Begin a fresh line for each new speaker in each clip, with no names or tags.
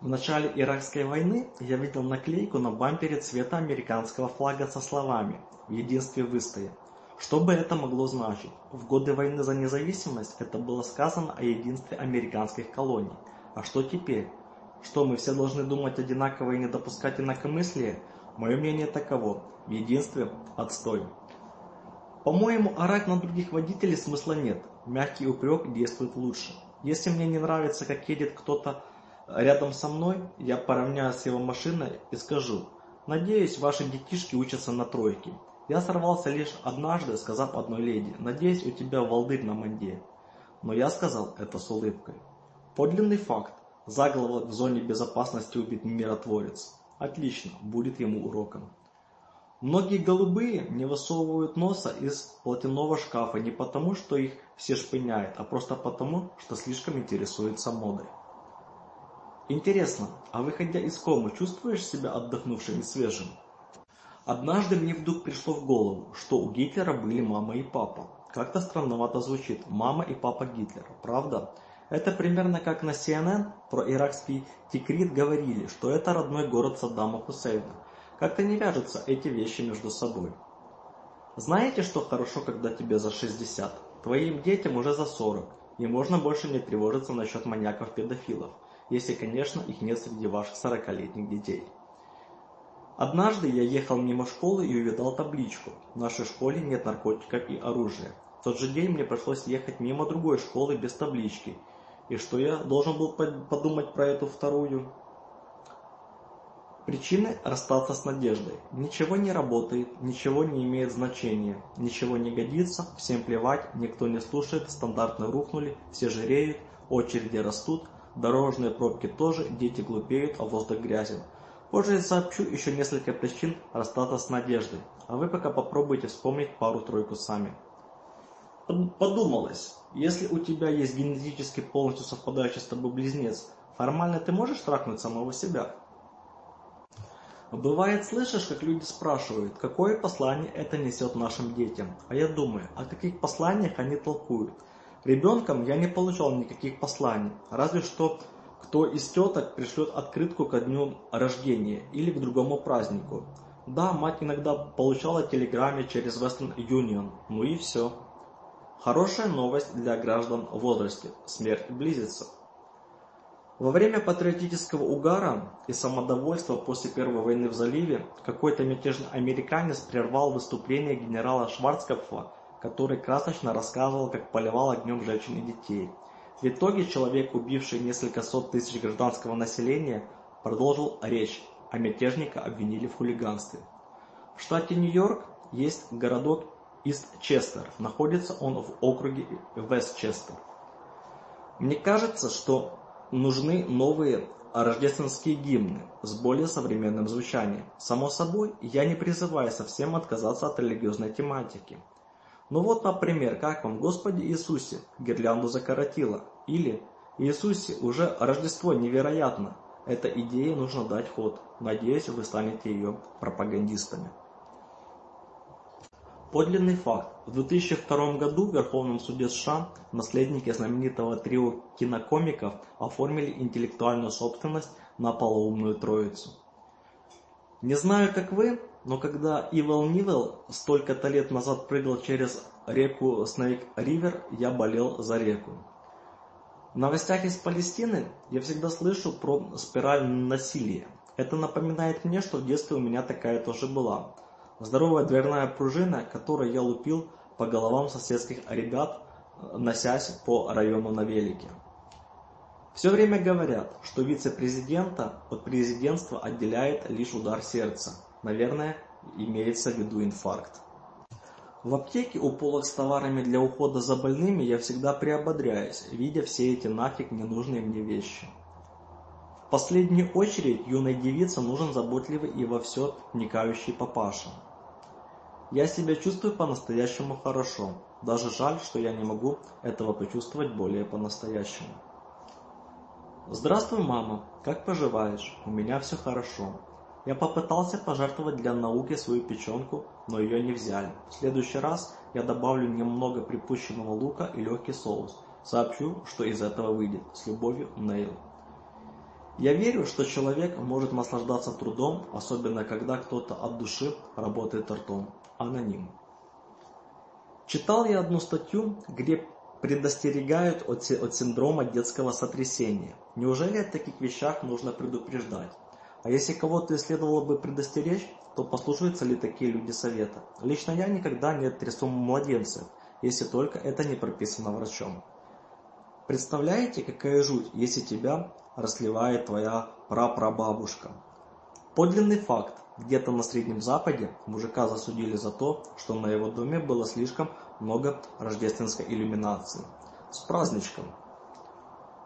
В начале Иракской войны я видел наклейку на бампере цвета американского флага со словами «В единстве выстоя". Что бы это могло значить? В годы войны за независимость это было сказано о единстве американских колоний. А что теперь? Что мы все должны думать одинаково и не допускать инакомыслия? Мое мнение таково. В единстве отстой. По-моему, орать на других водителей смысла нет. Мягкий упрек действует лучше. Если мне не нравится, как едет кто-то рядом со мной, я поравняюсь с его машиной и скажу «Надеюсь, ваши детишки учатся на тройке». Я сорвался лишь однажды, сказав одной леди «Надеюсь, у тебя волдырь на манде». Но я сказал это с улыбкой. Подлинный факт. Заголовок в зоне безопасности убит миротворец. Отлично, будет ему уроком. Многие голубые не высовывают носа из платяного шкафа не потому, что их все шпыняет, а просто потому, что слишком интересуются модой. Интересно, а выходя из комы, чувствуешь себя отдохнувшим и свежим? Однажды мне вдруг пришло в голову, что у Гитлера были мама и папа. Как-то странновато звучит «мама и папа Гитлера», правда? Это примерно как на CNN про иракский Тикрит говорили, что это родной город Саддама Хусейна. Как-то не вяжутся эти вещи между собой. Знаете, что хорошо, когда тебе за 60? Твоим детям уже за 40, и можно больше не тревожиться насчет маньяков-педофилов – если, конечно, их нет среди ваших сорокалетних детей. Однажды я ехал мимо школы и увидал табличку «В нашей школе нет наркотиков и оружия». В тот же день мне пришлось ехать мимо другой школы без таблички. И что я должен был подумать про эту вторую? Причины расстаться с надеждой. Ничего не работает, ничего не имеет значения, ничего не годится, всем плевать, никто не слушает, стандарты рухнули, все жиреют, очереди растут – Дорожные пробки тоже, дети глупеют, а воздух грязен. Позже сообщу еще несколько причин расстаться с надеждой, а вы пока попробуйте вспомнить пару-тройку сами. Подумалось, если у тебя есть генетически полностью совпадающий с тобой близнец, формально ты можешь трахнуть самого себя? Бывает, слышишь, как люди спрашивают, какое послание это несет нашим детям, а я думаю, о каких посланиях они толкуют – Ребенком я не получал никаких посланий, разве что кто из теток пришлет открытку ко дню рождения или к другому празднику. Да, мать иногда получала телеграммы через Western Union, ну и все. Хорошая новость для граждан в возрасте. Смерть близится. Во время патриотического угара и самодовольства после Первой войны в заливе какой-то мятежный американец прервал выступление генерала Шварцкопфа который красочно рассказывал, как поливал огнем женщин и детей. В итоге человек, убивший несколько сот тысяч гражданского населения, продолжил речь, а мятежника обвинили в хулиганстве. В штате Нью-Йорк есть городок Ист-Честер. Находится он в округе Вест-Честер. Мне кажется, что нужны новые рождественские гимны с более современным звучанием. Само собой, я не призываю совсем отказаться от религиозной тематики. Ну вот, например, как вам, Господи Иисусе, гирлянду закоротило. Или Иисусе, уже Рождество невероятно. Эта идея нужно дать ход. Надеюсь, вы станете ее пропагандистами. Подлинный факт. В 2002 году в Верховном суде США наследники знаменитого трио кинокомиков оформили интеллектуальную собственность на полоумную троицу. Не знаю, как вы, но когда Ивел Нивел столько-то лет назад прыгал через реку Snake River, я болел за реку. В новостях из Палестины я всегда слышу про спираль насилия. Это напоминает мне, что в детстве у меня такая тоже была. Здоровая дверная пружина, которую я лупил по головам соседских ребят, носясь по району на велике. Все время говорят, что вице-президента от президентства отделяет лишь удар сердца – Наверное, имеется в виду инфаркт. В аптеке у полок с товарами для ухода за больными я всегда приободряюсь, видя все эти нафиг ненужные мне вещи. В последнюю очередь юной девице нужен заботливый и во все вникающий папаша. Я себя чувствую по-настоящему хорошо. Даже жаль, что я не могу этого почувствовать более по-настоящему. Здравствуй, мама. Как поживаешь? У меня все хорошо. Я попытался пожертвовать для науки свою печенку, но ее не взяли. В следующий раз я добавлю немного припущенного лука и легкий соус. Сообщу, что из этого выйдет. С любовью, Нейл. Я верю, что человек может наслаждаться трудом, особенно когда кто-то от души работает ртом. Аноним. Читал я одну статью, где предостерегают от, синдрома детского сотрясения. Неужели о таких вещах нужно предупреждать? А если кого-то и следовало бы предостеречь, то послушаются ли такие люди совета? Лично я никогда не трясу младенцев, если только это не прописано врачом. Представляете, какая жуть, если тебя расливает твоя прапрабабушка? Подлинный факт. Где-то на Среднем Западе мужика засудили за то, что на его доме было слишком много рождественской иллюминации. С праздничком!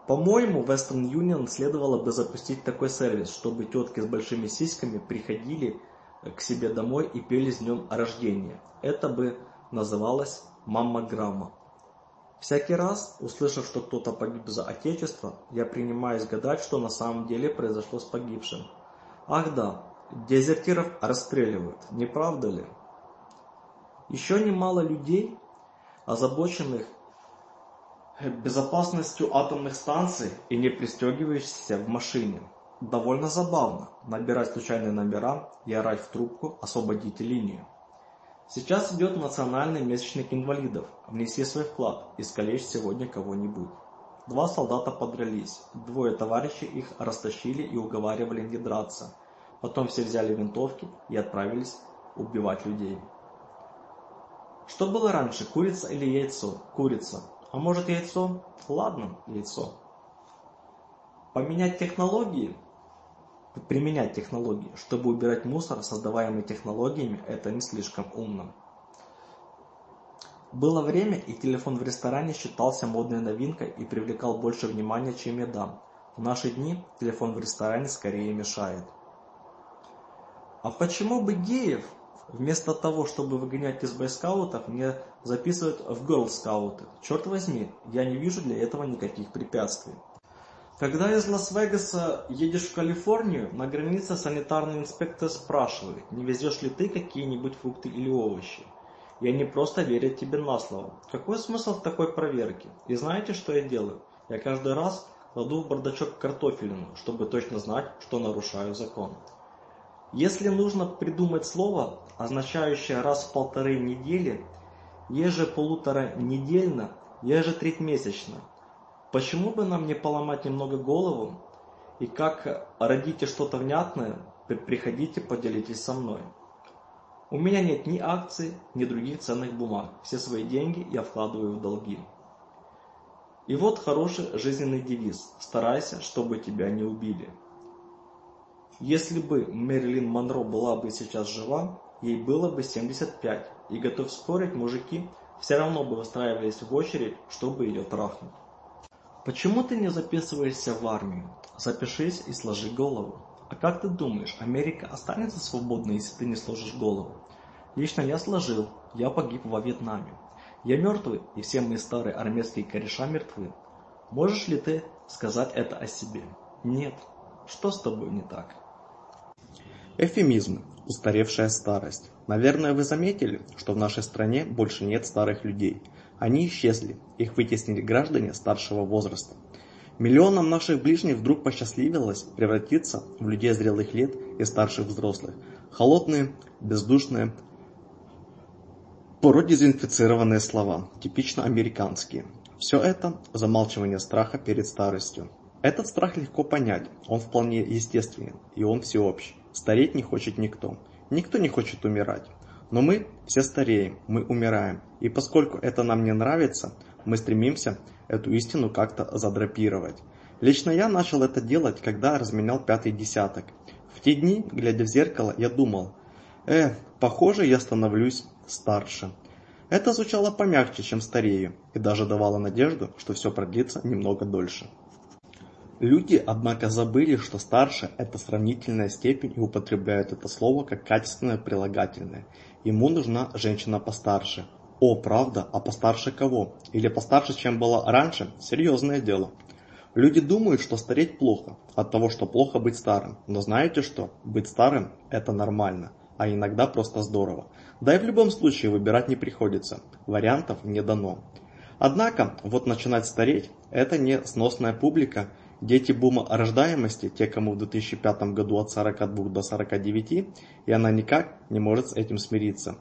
По-моему, Western Union следовало бы запустить такой сервис, чтобы тетки с большими сиськами приходили э, к себе домой и пели с днем рождения. Это бы называлось «маммограмма». Всякий раз, услышав, что кто-то погиб за Отечество, я принимаюсь гадать, что на самом деле произошло с погибшим. Ах да, дезертиров расстреливают, не правда ли? Еще немало людей, озабоченных Безопасностью атомных станций и не пристегиваешься в машине. Довольно забавно набирать случайные номера и орать в трубку «Освободите линию». Сейчас идет национальный месячник инвалидов. Внеси свой вклад, искалечь сегодня кого-нибудь. Два солдата подрались, двое товарищей их растащили и уговаривали не драться. Потом все взяли винтовки и отправились убивать людей. Что было раньше, курица или яйцо? Курица. А может яйцо? Ладно, яйцо. Поменять технологии? Применять технологии, чтобы убирать мусор, создаваемый технологиями, это не слишком умно. Было время, и телефон в ресторане считался модной новинкой и привлекал больше внимания, чем еда. В наши дни телефон в ресторане скорее мешает. А почему бы геев, вместо того, чтобы выгонять из бойскаутов, не записывают в Girl Scout. Черт возьми, я не вижу для этого никаких препятствий. Когда из Лас-Вегаса едешь в Калифорнию, на границе санитарный инспектор спрашивает, не везешь ли ты какие-нибудь фрукты или овощи. И они просто верят тебе на слово. Какой смысл в такой проверке? И знаете, что я делаю? Я каждый раз кладу в бардачок картофелину, чтобы точно знать, что нарушаю закон. Если нужно придумать слово, означающее раз в полторы недели – ежеполуторанедельно, ежетретмесячно. Почему бы нам не поломать немного голову? И как родите что-то внятное, приходите, поделитесь со мной. У меня нет ни акций, ни других ценных бумаг. Все свои деньги я вкладываю в долги. И вот хороший жизненный девиз «Старайся, чтобы тебя не убили». Если бы Мерлин Монро была бы сейчас жива, Ей было бы 75, и, готов спорить, мужики все равно бы выстраивались в очередь, чтобы ее трахнуть. Почему ты не записываешься в армию? Запишись и сложи голову. А как ты думаешь, Америка останется свободной, если ты не сложишь голову? Лично я сложил, я погиб во Вьетнаме. Я мертвый, и все мои старые армейские кореша мертвы. Можешь ли ты сказать это о себе? Нет. Что с тобой не так?
Эфемизмы устаревшая старость. Наверное, вы заметили, что в нашей стране больше нет старых людей. Они исчезли, их вытеснили граждане старшего возраста. Миллионам наших ближних вдруг посчастливилось превратиться в людей зрелых лет и старших взрослых. Холодные, бездушные, порой дезинфицированные слова, типично американские. Все это – замалчивание страха перед старостью. Этот страх легко понять, он вполне естественен, и он всеобщий. Стареть не хочет никто. Никто не хочет умирать. Но мы все стареем, мы умираем. И поскольку это нам не нравится, мы стремимся эту истину как-то задрапировать. Лично я начал это делать, когда разменял пятый десяток. В те дни, глядя в зеркало, я думал, «Э, похоже, я становлюсь старше». Это звучало помягче, чем старею, и даже давало надежду, что все продлится немного дольше. Люди, однако, забыли, что «старше» — это сравнительная степень и употребляют это слово как качественное прилагательное. Ему нужна женщина постарше. О, правда, а постарше кого? Или постарше, чем была раньше? Серьезное дело. Люди думают, что стареть плохо, от того, что плохо быть старым. Но знаете что? Быть старым – это нормально, а иногда просто здорово. Да и в любом случае выбирать не приходится, вариантов не дано. Однако, вот начинать стареть – это не сносная публика – Дети бума рождаемости, те, кому в 2005 году от 42 до 49, и она никак не может с этим смириться.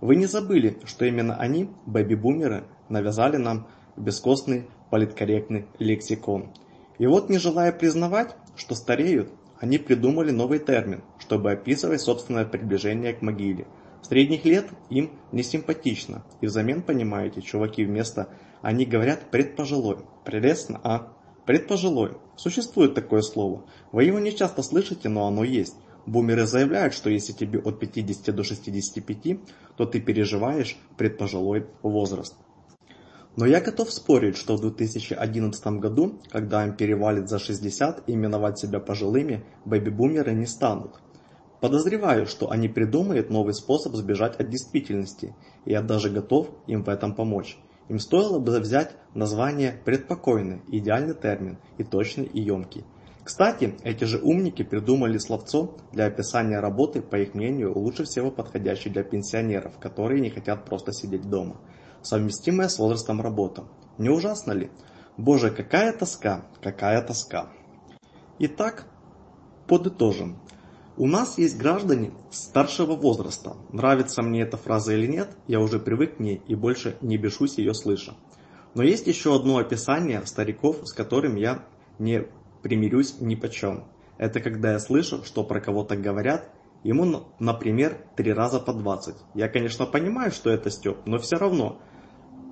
Вы не забыли, что именно они, бэби-бумеры, навязали нам бескостный политкорректный лексикон. И вот, не желая признавать, что стареют, они придумали новый термин, чтобы описывать собственное приближение к могиле. Средних лет им не симпатично, и взамен, понимаете, чуваки вместо «они говорят предпожилой». Прелестно, а? Предпожилой. Существует такое слово. Вы его не часто слышите, но оно есть. Бумеры заявляют, что если тебе от 50 до 65, то ты переживаешь предпожилой возраст. Но я готов спорить, что в 2011 году, когда им перевалит за 60, именовать себя пожилыми, бэби-бумеры не станут. Подозреваю, что они придумают новый способ сбежать от действительности, и я даже готов им в этом помочь. Им стоило бы взять название "предпокойный" – идеальный термин, и точный, и емкий. Кстати, эти же умники придумали словцо для описания работы, по их мнению, лучше всего подходящей для пенсионеров, которые не хотят просто сидеть дома. Совместимая с возрастом работа. Не ужасно ли? Боже, какая тоска, какая тоска. Итак, подытожим. У нас есть граждане старшего возраста. Нравится мне эта фраза или нет, я уже привык к ней и больше не бешусь ее слыша. Но есть еще одно описание стариков, с которым я не примирюсь ни по чем. Это когда я слышу, что про кого-то говорят, ему, например, три раза по 20. Я, конечно, понимаю, что это Степ, но все равно.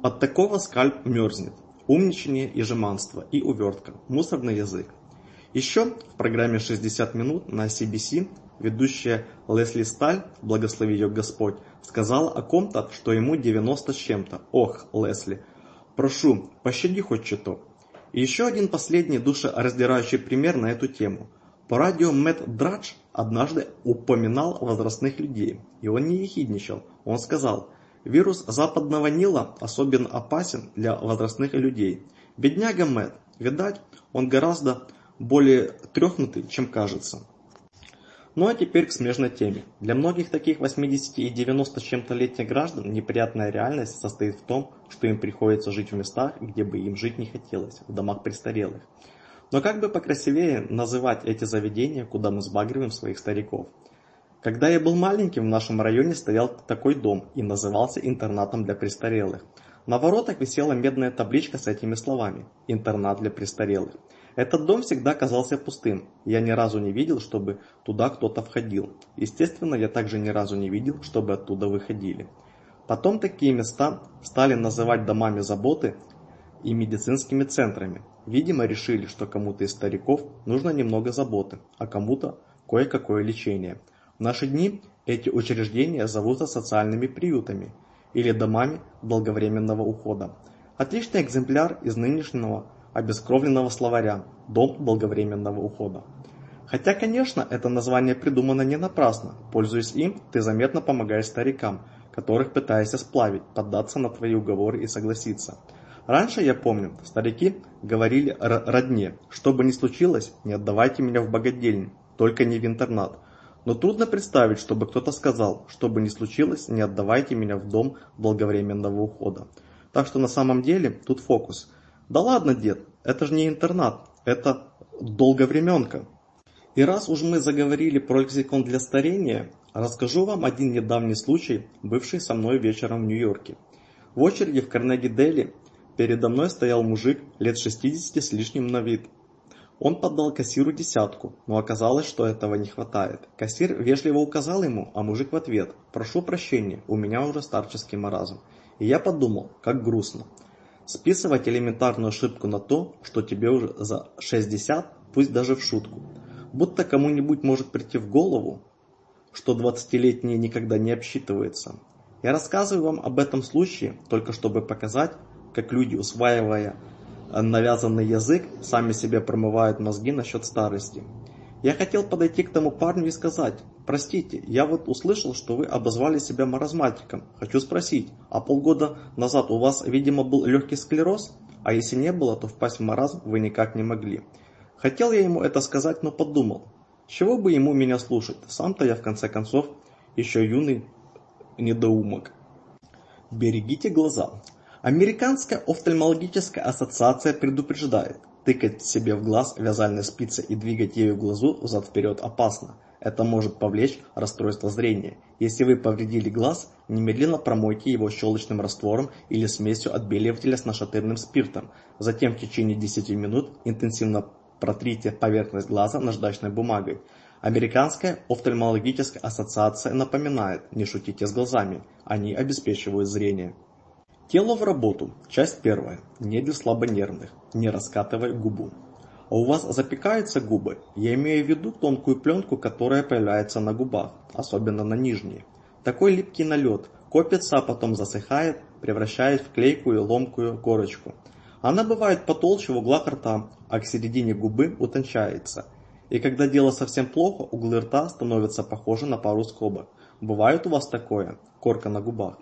От такого скальп мерзнет. Умничание и жеманство, и увертка, мусорный язык. Еще в программе «60 минут» на CBC ведущая Лесли Сталь, благослови ее Господь, сказала о ком-то, что ему 90 с чем-то. Ох, Лесли, прошу, пощади хоть что-то. И еще один последний душераздирающий пример на эту тему. По радио Мэтт Драдж однажды упоминал возрастных людей, и он не ехидничал. Он сказал, вирус западного Нила особенно опасен для возрастных людей. Бедняга Мэтт, видать, он гораздо более трехнутый, чем кажется. Ну а теперь к смежной теме. Для многих таких 80 и 90 чем-то летних граждан неприятная реальность состоит в том, что им приходится жить в местах, где бы им жить не хотелось, в домах престарелых. Но как бы покрасивее называть эти заведения, куда мы сбагриваем своих стариков. Когда я был маленьким, в нашем районе стоял такой дом и назывался интернатом для престарелых. На воротах висела медная табличка с этими словами «Интернат для престарелых». Этот дом всегда казался пустым. Я ни разу не видел, чтобы туда кто-то входил. Естественно, я также ни разу не видел, чтобы оттуда выходили. Потом такие места стали называть домами заботы и медицинскими центрами. Видимо, решили, что кому-то из стариков нужно немного заботы, а кому-то кое-какое лечение. В наши дни эти учреждения зовутся социальными приютами или домами долговременного ухода. Отличный экземпляр из нынешнего обескровленного словаря «Дом долговременного ухода». Хотя, конечно, это название придумано не напрасно. Пользуясь им, ты заметно помогаешь старикам, которых пытаешься сплавить, поддаться на твои уговоры и согласиться. Раньше, я помню, старики говорили родне, что бы ни случилось, не отдавайте меня в богадельню, только не в интернат. Но трудно представить, чтобы кто-то сказал, что бы ни случилось, не отдавайте меня в дом долговременного ухода. Так что на самом деле тут фокус – да ладно, дед, это же не интернат, это долговременка. И раз уж мы заговорили про лексикон для старения, расскажу вам один недавний случай, бывший со мной вечером в Нью-Йорке. В очереди в Карнеги-Дели передо мной стоял мужик лет 60 с лишним на вид. Он поддал кассиру десятку, но оказалось, что этого не хватает. Кассир вежливо указал ему, а мужик в ответ «Прошу прощения, у меня уже старческий маразм». И я подумал, как грустно. Списывать элементарную ошибку на то, что тебе уже за 60, пусть даже в шутку. Будто кому-нибудь может прийти в голову, что 20-летние никогда не обсчитываются. Я рассказываю вам об этом случае, только чтобы показать, как люди, усваивая э, навязанный язык, сами себе промывают мозги насчет старости. Я хотел подойти к тому парню и сказать, «Простите, я вот услышал, что вы обозвали себя маразматиком. Хочу спросить, а полгода назад у вас, видимо, был легкий склероз? А если не было, то впасть в маразм вы никак не могли». Хотел я ему это сказать, но подумал, чего бы ему меня слушать? Сам-то я, в конце концов, еще юный недоумок. Берегите глаза. Американская офтальмологическая ассоциация предупреждает – Тыкать себе в глаз вязальной спицей и двигать ею глазу взад-вперед опасно. Это может повлечь расстройство зрения. Если вы повредили глаз, немедленно промойте его щелочным раствором или смесью отбеливателя с нашатырным спиртом. Затем в течение 10 минут интенсивно протрите поверхность глаза наждачной бумагой. Американская офтальмологическая ассоциация напоминает, не шутите с глазами, они обеспечивают зрение. Тело в работу. Часть первая. Не для слабонервных. Не раскатывай губу. А у вас запекаются губы. Я имею в виду тонкую пленку, которая появляется на губах, особенно на нижней. Такой липкий налет копится, а потом засыхает, превращаясь в клейкую ломкую корочку. Она бывает потолще в углах рта, а к середине губы утончается. И когда дело совсем плохо, углы рта становятся похожи на пару скобок. Бывает у вас такое? Корка на губах.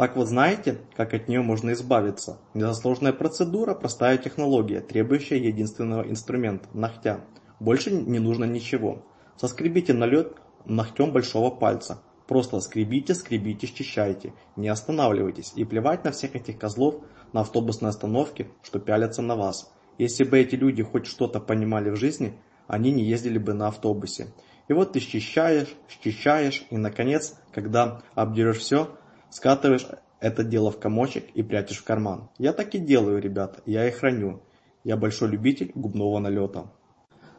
Так вот знаете, как от нее можно избавиться? Это процедура, простая технология, требующая единственного инструмента – ногтя. Больше не нужно ничего. Соскребите налет ногтем большого пальца. Просто скребите, скребите, счищайте. Не останавливайтесь. И плевать на всех этих козлов на автобусной остановке, что пялятся на вас. Если бы эти люди хоть что-то понимали в жизни, они не ездили бы на автобусе. И вот ты счищаешь, счищаешь, и, наконец, когда обдерешь все – Скатываешь это дело в комочек и прячешь в карман. Я так и делаю, ребята, я и храню. Я большой любитель губного налета.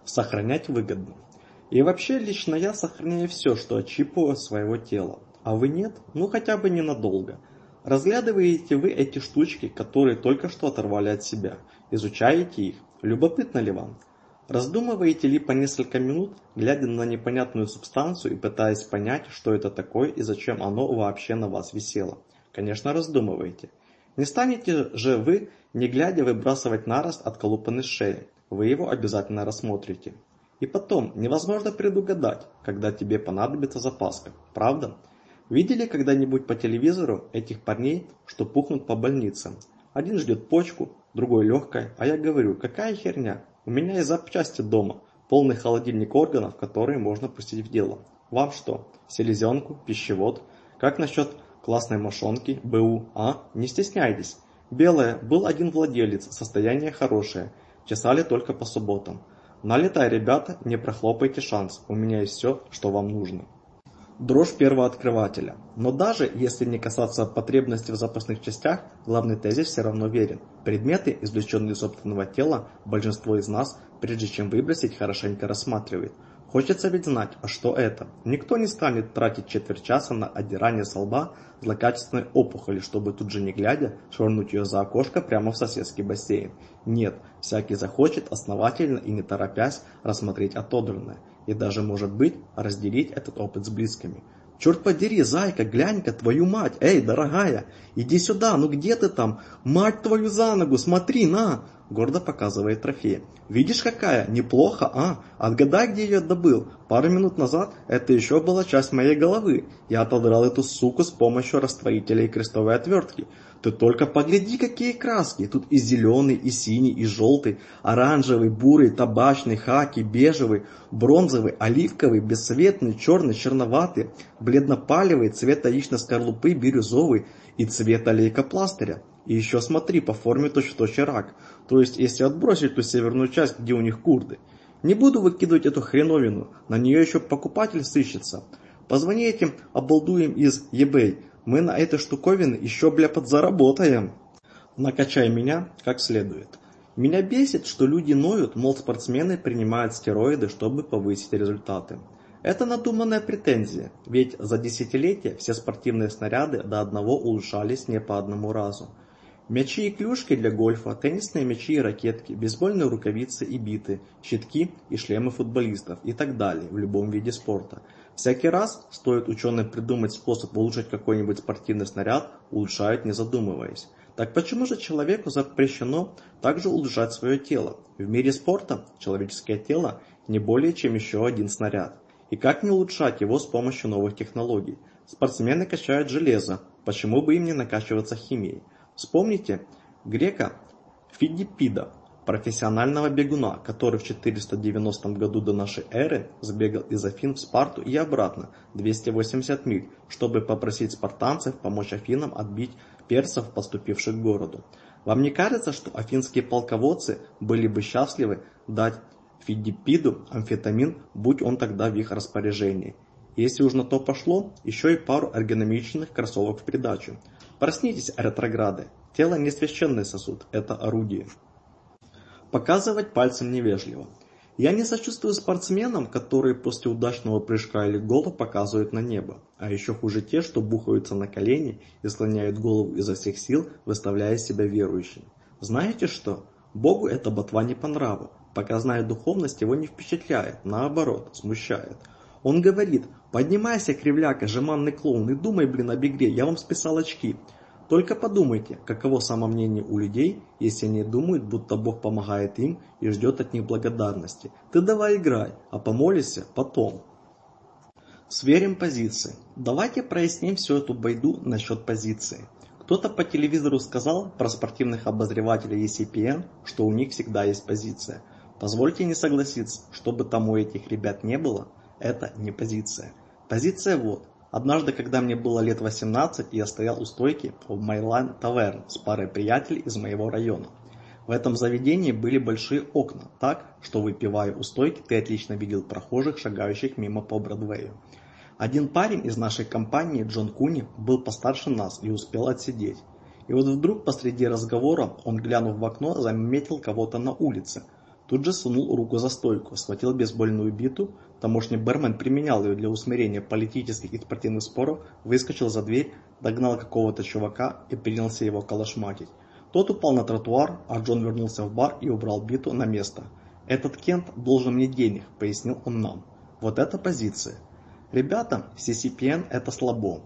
Сохранять выгодно. И вообще, лично я сохраняю все, что отщипываю своего тела. А вы нет? Ну хотя бы ненадолго. Разглядываете вы эти штучки, которые только что оторвали от себя. Изучаете их. Любопытно ли вам? Раздумываете ли по несколько минут, глядя на непонятную субстанцию и пытаясь понять, что это такое и зачем оно вообще на вас висело? Конечно, раздумываете. Не станете же вы, не глядя, выбрасывать нарост от колупанной шеи. Вы его обязательно рассмотрите. И потом, невозможно предугадать, когда тебе понадобится запаска, правда? Видели когда-нибудь по телевизору этих парней, что пухнут по больницам? Один ждет почку, другой легкое, а я говорю, какая херня, меня из запчасти дома, полный холодильник органов, которые можно пустить в дело. Вам что, селезенку, пищевод? Как насчет классной мошонки, БУ, а? Не стесняйтесь. Белая, был один владелец, состояние хорошее, чесали только по субботам. Налетай, ребята, не прохлопайте шанс, у меня есть все, что вам нужно дрожь первого открывателя. Но даже если не касаться потребностей в запасных частях, главный тезис все равно верен. Предметы, извлеченные из собственного тела, большинство из нас, прежде чем выбросить, хорошенько рассматривает. Хочется ведь знать, а что это? Никто не станет тратить четверть часа на отдирание со лба злокачественной опухоли, чтобы тут же не глядя швырнуть ее за окошко прямо в соседский бассейн. Нет, всякий захочет основательно и не торопясь рассмотреть отодранное и даже, может быть, разделить этот опыт с близкими. Черт подери, зайка, глянь-ка, твою мать! Эй, дорогая, иди сюда, ну где ты там? Мать твою за ногу, смотри, на! гордо показывает трофеи. «Видишь, какая? Неплохо, а? Отгадай, где ее добыл. Пару минут назад это еще была часть моей головы. Я отодрал эту суку с помощью растворителя и крестовой отвертки. Ты только погляди, какие краски! Тут и зеленый, и синий, и желтый, оранжевый, бурый, табачный, хаки, бежевый, бронзовый, оливковый, бесцветный, черный, черноватый, бледно-палевый, цвет яичной скорлупы, бирюзовый и цвета лейкопластыря, и еще смотри, по форме точь-в-точь рак. То есть, если отбросить ту северную часть, где у них курды. Не буду выкидывать эту хреновину, на нее еще покупатель сыщется. Позвони этим обалдуем из eBay, мы на этой штуковине еще, бля, подзаработаем. Накачай меня как следует. Меня бесит, что люди ноют, мол, спортсмены принимают стероиды, чтобы повысить результаты. Это надуманная претензия, ведь за десятилетия все спортивные снаряды до одного улучшались не по одному разу. Мячи и клюшки для гольфа, теннисные мячи и ракетки, бейсбольные рукавицы и биты, щитки и шлемы футболистов и так далее в любом виде спорта. Всякий раз стоит ученым придумать способ улучшить какой-нибудь спортивный снаряд, улучшают не задумываясь. Так почему же человеку запрещено также улучшать свое тело? В мире спорта человеческое тело не более чем еще один снаряд. И как не улучшать его с помощью новых технологий? Спортсмены качают железо, почему бы им не накачиваться химией? Вспомните грека Фидипида, профессионального бегуна, который в 490 году до нашей эры сбегал из Афин в Спарту и обратно 280 миль, чтобы попросить спартанцев помочь Афинам отбить персов, поступивших к городу. Вам не кажется, что афинские полководцы были бы счастливы дать фидипиду, амфетамин, будь он тогда в их распоряжении. Если уж на то пошло, еще и пару эргономичных кроссовок в придачу. Проснитесь, ретрограды. Тело не священный сосуд, это орудие. Показывать пальцем невежливо. Я не сочувствую спортсменам, которые после удачного прыжка или гола показывают на небо, а еще хуже те, что бухаются на колени и слоняют голову изо всех сил, выставляя себя верующим. Знаете что? Богу эта ботва не по нраву, пока знает духовность его не впечатляет, наоборот, смущает. Он говорит, поднимайся, кривляка, жеманный клоун, и думай, блин, об игре, я вам списал очки. Только подумайте, каково самомнение у людей, если они думают, будто Бог помогает им и ждет от них благодарности. Ты давай играй, а помолишься потом. Сверим позиции. Давайте проясним всю эту байду насчет позиции. Кто-то по телевизору сказал про спортивных обозревателей ECPN, что у них всегда есть позиция. Позвольте не согласиться, чтобы там у этих ребят не было, это не позиция. Позиция вот. Однажды, когда мне было лет 18, я стоял у стойки в Майлан Таверн с парой приятелей из моего района. В этом заведении были большие окна, так, что выпивая у стойки, ты отлично видел прохожих, шагающих мимо по Бродвею. Один парень из нашей компании, Джон Куни, был постарше нас и успел отсидеть. И вот вдруг посреди разговора он, глянув в окно, заметил кого-то на улице – Тут же сунул руку за стойку, схватил бейсбольную биту, тамошний бармен применял ее для усмирения политических и спортивных споров, выскочил за дверь, догнал какого-то чувака и принялся его калашматить. Тот упал на тротуар, а Джон вернулся в бар и убрал биту на место. «Этот Кент должен мне денег», — пояснил он нам. «Вот это позиция. Ребятам CCPN — это слабо.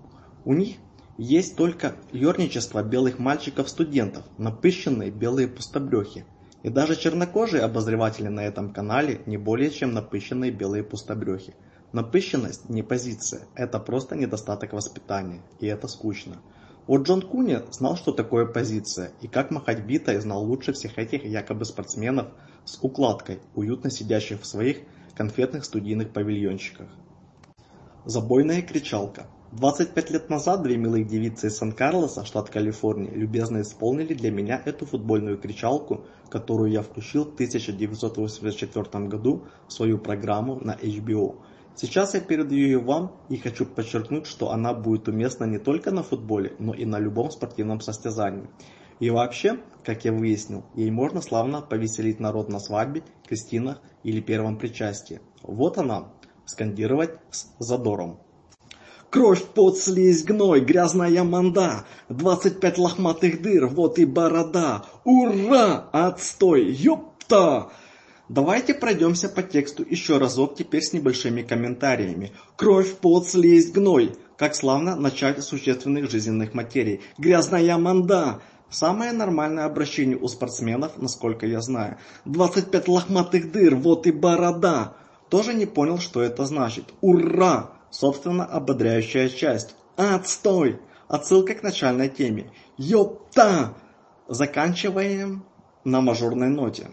У них есть только ерничество белых мальчиков-студентов, напыщенные белые пустобрехи, и даже чернокожие обозреватели на этом канале не более чем напыщенные белые пустобрехи. Напыщенность – не позиция, это просто недостаток воспитания, и это скучно. Вот Джон Куни знал, что такое позиция, и как махать битой знал лучше всех этих якобы спортсменов с укладкой, уютно сидящих в своих конфетных студийных павильончиках. Забойная кричалка – Двадцать пять лет назад две дремилые девицы из Сан-Карлоса, штат Калифорния, любезно исполнили для меня эту футбольную кричалку, которую я включил в 1984 году в свою программу на HBO. Сейчас я передаю ее вам и хочу подчеркнуть, что она будет уместна не только на футболе, но и на любом спортивном состязании. И вообще, как я выяснил, ей можно славно повеселить народ на свадьбе, крестинах или первом причастии. Вот она, скандировать с задором кровь под гной, грязная манда, двадцать пять лохматых дыр, вот и борода. Ура! Отстой! Ёпта! Давайте пройдемся по тексту еще разок, теперь с небольшими комментариями. Кровь, пот, слизь, гной. Как славно начать с существенных жизненных материй. Грязная манда. Самое нормальное обращение у спортсменов, насколько я знаю. 25 лохматых дыр, вот и борода. Тоже не понял, что это значит. Ура! Собственно, ободряющая часть. А, Отстой! Отсылка а к начальной теме. Ёпта! Заканчиваем на мажорной ноте.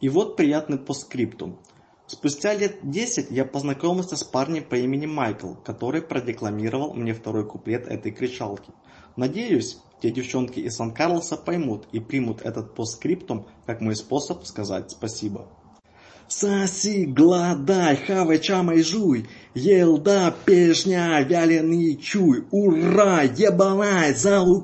И вот приятный постскриптум. Спустя лет 10 я познакомился с парнем по имени Майкл, который продекламировал мне второй куплет этой кричалки. Надеюсь, те девчонки из Сан-Карлоса поймут и примут этот постскриптум как мой способ сказать спасибо. ساسی гладай, خاوە چامەی ژووی یێڵدا پێشنیا вяленый чуй, ура, ебалай, زاڵ و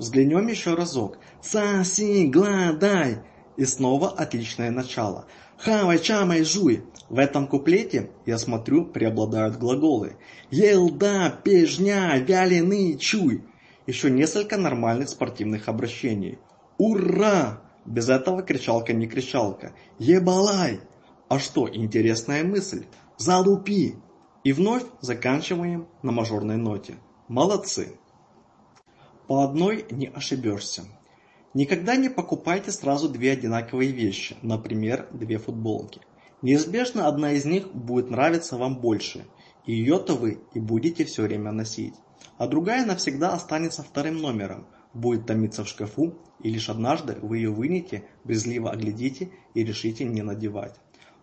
взглянем еще разок саси гладай и снова отличное начало хавай чамай жуй в этом куплете я смотрю преобладают глаголы елда пежня вяленый чуй еще несколько нормальных спортивных обращений ура без этого кричалка не кричалка. Ебалай! А что, интересная мысль. Залупи! И вновь заканчиваем на мажорной ноте. Молодцы! По одной не ошибешься. Никогда не покупайте сразу две одинаковые вещи, например, две футболки. Неизбежно одна из них будет нравиться вам больше, и ее-то вы и будете все время носить. А другая навсегда останется вторым номером – будет томиться в шкафу, и лишь однажды вы ее вынете, брезливо оглядите и решите не надевать.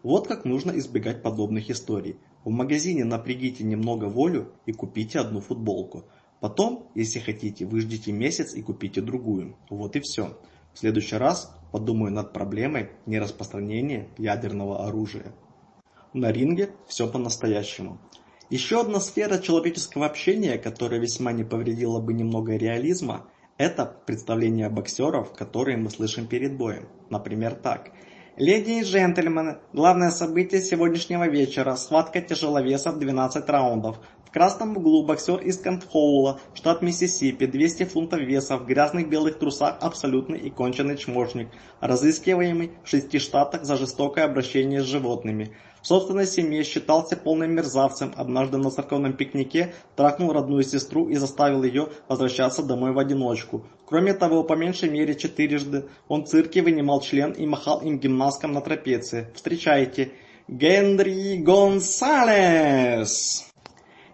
Вот как нужно избегать подобных историй. В магазине напрягите немного волю и купите одну футболку. Потом, если хотите, вы ждите месяц и купите другую. Вот и все. В следующий раз подумаю над проблемой нераспространения ядерного оружия. На ринге все по-настоящему. Еще одна сфера человеческого общения, которая весьма не повредила бы немного реализма – это представление боксеров, которые мы слышим перед боем. Например, так. Леди и джентльмены, главное событие сегодняшнего вечера – схватка тяжеловесов 12 раундов. В красном углу боксер из Кентхоула, штат Миссисипи, 200 фунтов веса, в грязных белых трусах абсолютный и конченый чмошник, разыскиваемый в шести штатах за жестокое обращение с животными собственной семье считался полным мерзавцем, однажды на церковном пикнике трахнул родную сестру и заставил ее возвращаться домой в одиночку. Кроме того, по меньшей мере четырежды он в цирке вынимал член и махал им гимнасткам на трапеции. Встречайте, Генри Гонсалес!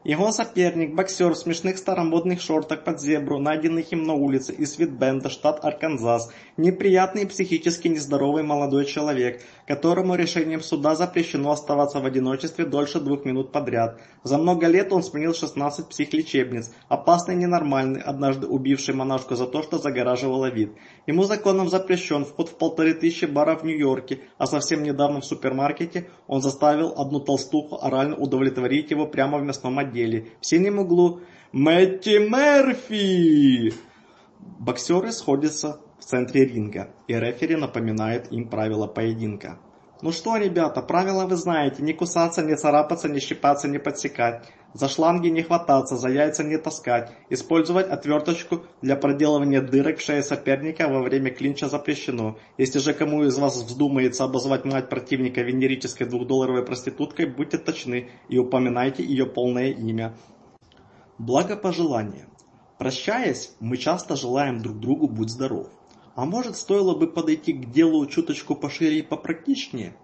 Его соперник, боксер в смешных старомодных шортах под зебру, найденных им на улице из Витбенда, штат Арканзас, неприятный и психически нездоровый молодой человек, которому решением суда запрещено оставаться в одиночестве дольше двух минут подряд. За много лет он сменил 16 психлечебниц, опасный ненормальный, однажды убивший монашку за то, что загораживала вид. Ему законом запрещен вход в полторы тысячи баров в Нью-Йорке, а совсем недавно в супермаркете он заставил одну толстуху орально удовлетворить его прямо в мясном отделе деле. В синем углу Мэтти Мерфи. Боксеры сходятся в центре ринга, и рефери напоминает им правила поединка. Ну что, ребята, правила вы знаете, не кусаться, не царапаться, не щипаться, не подсекать. За шланги не хвататься, за яйца не таскать. Использовать отверточку для проделывания дырок в шее соперника во время клинча запрещено. Если же кому из вас вздумается обозвать мать противника венерической двухдолларовой проституткой, будьте точны и упоминайте ее полное имя. Благопожелание. Прощаясь, мы часто желаем друг другу «будь здоров». А может, стоило бы подойти к делу чуточку пошире и попрактичнее?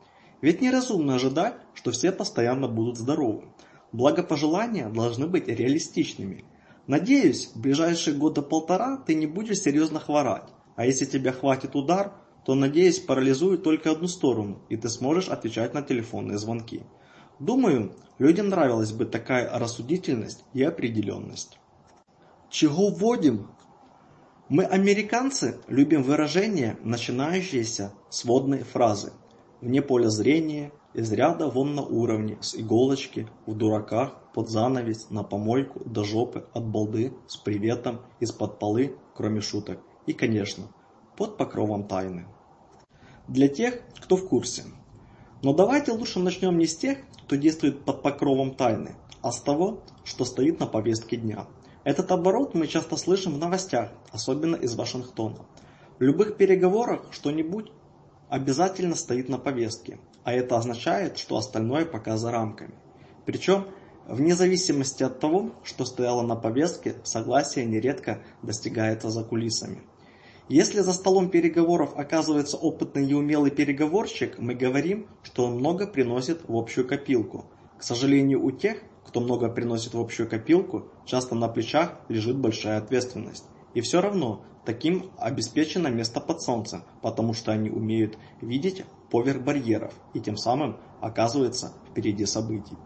Ведь неразумно ожидать, что все постоянно будут здоровы. Благо пожелания должны быть реалистичными. Надеюсь, в ближайшие года полтора ты не будешь серьезно хворать, а если тебя хватит удар, то, надеюсь, парализует только одну сторону, и ты сможешь отвечать на телефонные звонки. Думаю, людям нравилась бы такая рассудительность и определенность. Чего вводим? Мы, американцы, любим выражения, начинающиеся с водной фразы. Вне поля зрения, из ряда вон на уровне, с иголочки, в дураках, под занавес, на помойку, до жопы, от балды, с приветом, из-под полы, кроме шуток, и, конечно, под покровом тайны. Для тех, кто в курсе. Но давайте лучше начнем не с тех, кто действует под покровом тайны, а с того, что стоит на повестке дня. Этот оборот мы часто слышим в новостях, особенно из Вашингтона. В любых переговорах что-нибудь обязательно стоит на повестке – а это означает, что остальное пока за рамками. Причем, вне зависимости от того, что стояло на повестке, согласие нередко достигается за кулисами. Если за столом переговоров оказывается опытный и умелый переговорщик, мы говорим, что он много приносит в общую копилку. К сожалению, у тех, кто много приносит в общую копилку, часто на плечах лежит большая ответственность. И все равно, таким обеспечено место под солнцем, потому что они умеют видеть поверх барьеров и тем самым оказывается впереди событий.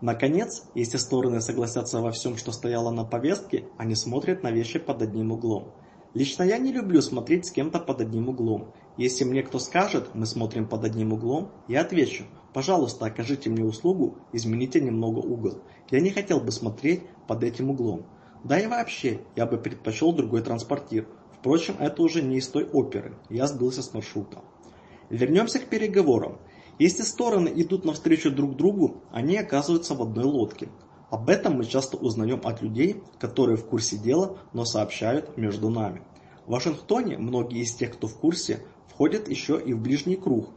Наконец, если стороны согласятся во всем, что стояло на повестке, они смотрят на вещи под одним углом. Лично я не люблю смотреть с кем-то под одним углом. Если мне кто скажет, мы смотрим под одним углом, я отвечу, пожалуйста, окажите мне услугу, измените немного угол. Я не хотел бы смотреть под этим углом. Да и вообще, я бы предпочел другой транспортир. Впрочем, это уже не из той оперы, я сбылся с маршрутом. Вернемся к переговорам. Если стороны идут навстречу друг другу, они оказываются в одной лодке. Об этом мы часто узнаем от людей, которые в курсе дела, но сообщают между нами. В Вашингтоне многие из тех, кто в курсе, входят еще и в ближний круг,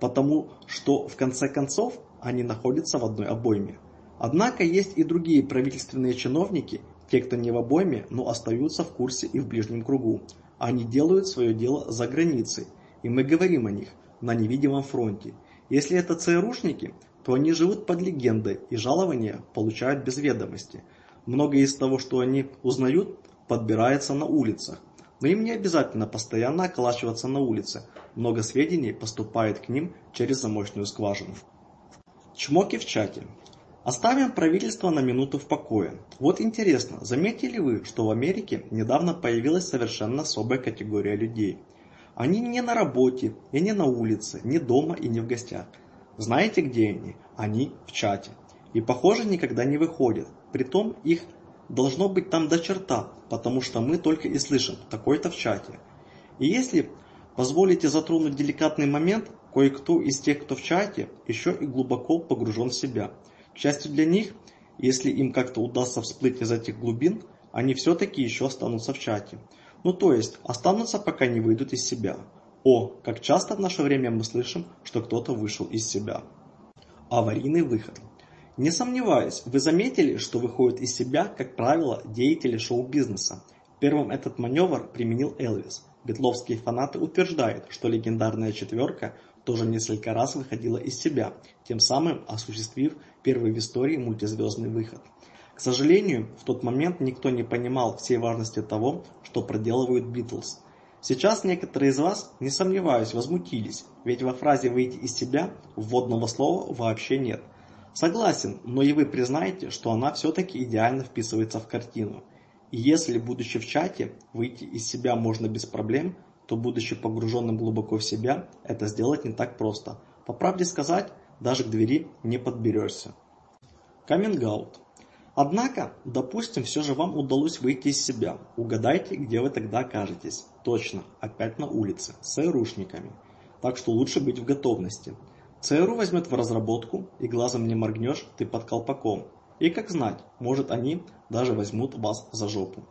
потому что в конце концов они находятся в одной обойме. Однако есть и другие правительственные чиновники, те, кто не в обойме, но остаются в курсе и в ближнем кругу. Они делают свое дело за границей, и мы говорим о них, на невидимом фронте. Если это ЦРУшники, то они живут под легендой и жалования получают без ведомости. Многое из того, что они узнают, подбирается на улицах. Но им не обязательно постоянно околачиваться на улице. Много сведений поступает к ним через замочную скважину. Чмоки в чате. Оставим правительство на минуту в покое. Вот интересно, заметили вы, что в Америке недавно появилась совершенно особая категория людей? Они не на работе, и не на улице, не дома и не в гостях. Знаете, где они? Они в чате. И, похоже, никогда не выходят. Притом их должно быть там до черта, потому что мы только и слышим «такой-то в чате». И если позволите затронуть деликатный момент, кое-кто из тех, кто в чате, еще и глубоко погружен в себя. К счастью для них, если им как-то удастся всплыть из этих глубин, они все-таки еще останутся в чате. Ну то есть останутся, пока не выйдут из себя. О, как часто в наше время мы слышим, что кто-то вышел из себя. Аварийный выход. Не сомневаюсь, вы заметили, что выходят из себя, как правило, деятели шоу-бизнеса. Первым этот маневр применил Элвис. Бетловские фанаты утверждают, что легендарная четверка тоже несколько раз выходила из себя, тем самым осуществив первый в истории мультизвездный выход. К сожалению, в тот момент никто не понимал всей важности того, что проделывают Битлз. Сейчас некоторые из вас, не сомневаюсь, возмутились, ведь во фразе «выйти из себя» вводного слова вообще нет. Согласен, но и вы признаете, что она все-таки идеально вписывается в картину. И если, будучи в чате, выйти из себя можно без проблем, то, будучи погруженным глубоко в себя, это сделать не так просто. По правде сказать, даже к двери не подберешься. Каминг-аут. Однако, допустим, все же вам удалось выйти из себя. Угадайте, где вы тогда окажетесь. Точно, опять на улице, с айрушниками. Так что лучше быть в готовности. ЦРУ возьмет в разработку, и глазом не моргнешь, ты под колпаком. И как знать, может они даже возьмут вас за жопу.